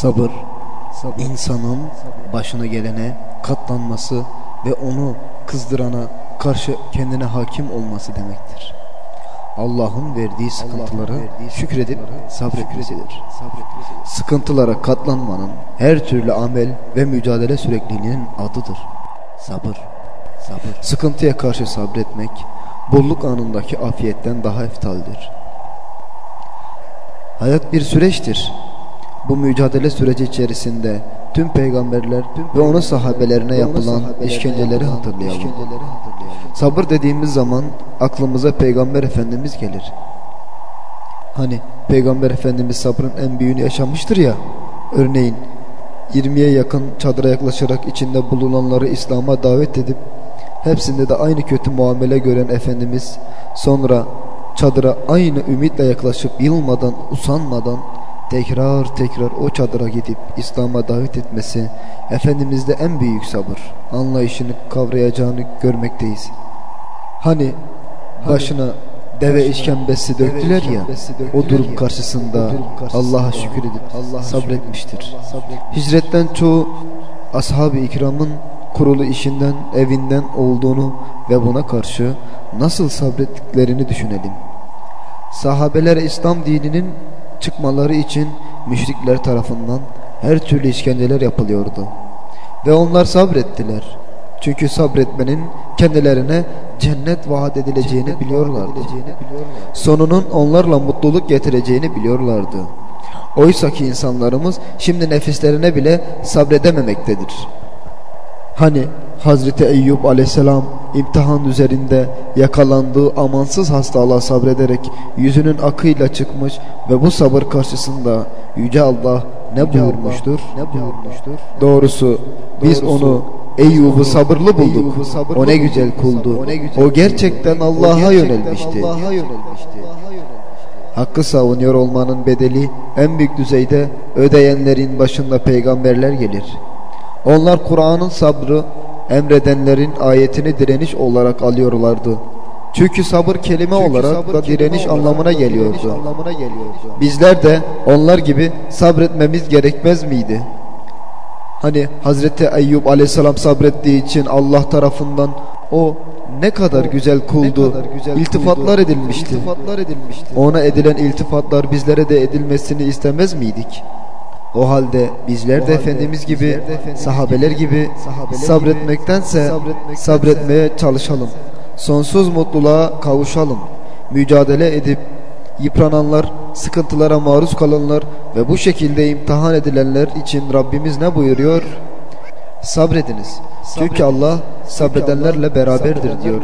Sabır, insanın başına gelene katlanması ve onu kızdırana karşı kendine hakim olması demektir. Allah'ın verdiği sıkıntılara şükredip sabretmesidir. Sıkıntılara katlanmanın her türlü amel ve mücadele sürekliliğinin adıdır. Sabır. Sabır. Sıkıntıya karşı sabretmek, bolluk anındaki afiyetten daha eftaldir. Hayat bir süreçtir. Bu mücadele süreci içerisinde tüm peygamberler ve onun sahabelerine yapılan işkenceleri hatırlayalım. Sabır dediğimiz zaman aklımıza peygamber efendimiz gelir. Hani peygamber efendimiz sabrın en büyüğünü yaşamıştır ya. Örneğin 20'ye yakın çadıra yaklaşarak içinde bulunanları İslam'a davet edip hepsinde de aynı kötü muamele gören Efendimiz sonra çadıra aynı ümitle yaklaşıp yılmadan usanmadan tekrar tekrar o çadıra gidip İslam'a davet etmesi Efendimiz'de en büyük sabır anlayışını kavrayacağını görmekteyiz. Hani başına deve işkembesi döktüler ya o durum karşısında Allah'a şükür edip sabretmiştir. Hicretten çoğu ashab-ı ikramın kurulu işinden evinden olduğunu ve buna karşı nasıl sabrettiklerini düşünelim. Sahabeler İslam dininin çıkmaları için müşrikler tarafından her türlü işkenceler yapılıyordu. Ve onlar sabrettiler. Çünkü sabretmenin kendilerine cennet vaat edileceğini biliyorlardı. Sonunun onlarla mutluluk getireceğini biliyorlardı. Oysa ki insanlarımız şimdi nefislerine bile sabredememektedir. Hani Hazreti Eyüp aleyhisselam imtihan üzerinde yakalandığı amansız hastalığa sabrederek yüzünün akıyla çıkmış ve bu sabır karşısında Yüce Allah ne buyurmuştur? Ne buyurmuştur? Doğrusu biz onu Eyyub'u sabırlı bulduk. O ne güzel kuldu. O gerçekten Allah'a yönelmişti. Hakkı savunuyor olmanın bedeli en büyük düzeyde ödeyenlerin başında peygamberler gelir. Onlar Kur'an'ın sabrı emredenlerin ayetini direniş olarak alıyorlardı. Çünkü sabır kelime Çünkü olarak sabır da direniş anlamına geliyordu. anlamına geliyordu. Bizler de onlar gibi sabretmemiz gerekmez miydi? Hani Hazreti Eyyub aleyhisselam sabrettiği için Allah tarafından o ne kadar o, güzel kuldu. Kadar güzel iltifatlar, kuldu. Edilmişti. iltifatlar edilmişti. Ona edilen iltifatlar bizlere de edilmesini istemez miydik? O halde bizler de Efendimiz gibi, sahabeler gibi sabretmektense sabretmeye çalışalım. Sonsuz mutluluğa kavuşalım. Mücadele edip yıprananlar, sıkıntılara maruz kalanlar ve bu şekilde imtihan edilenler için Rabbimiz ne buyuruyor? Sabrediniz. Çünkü Allah sabredenlerle beraberdir diyor.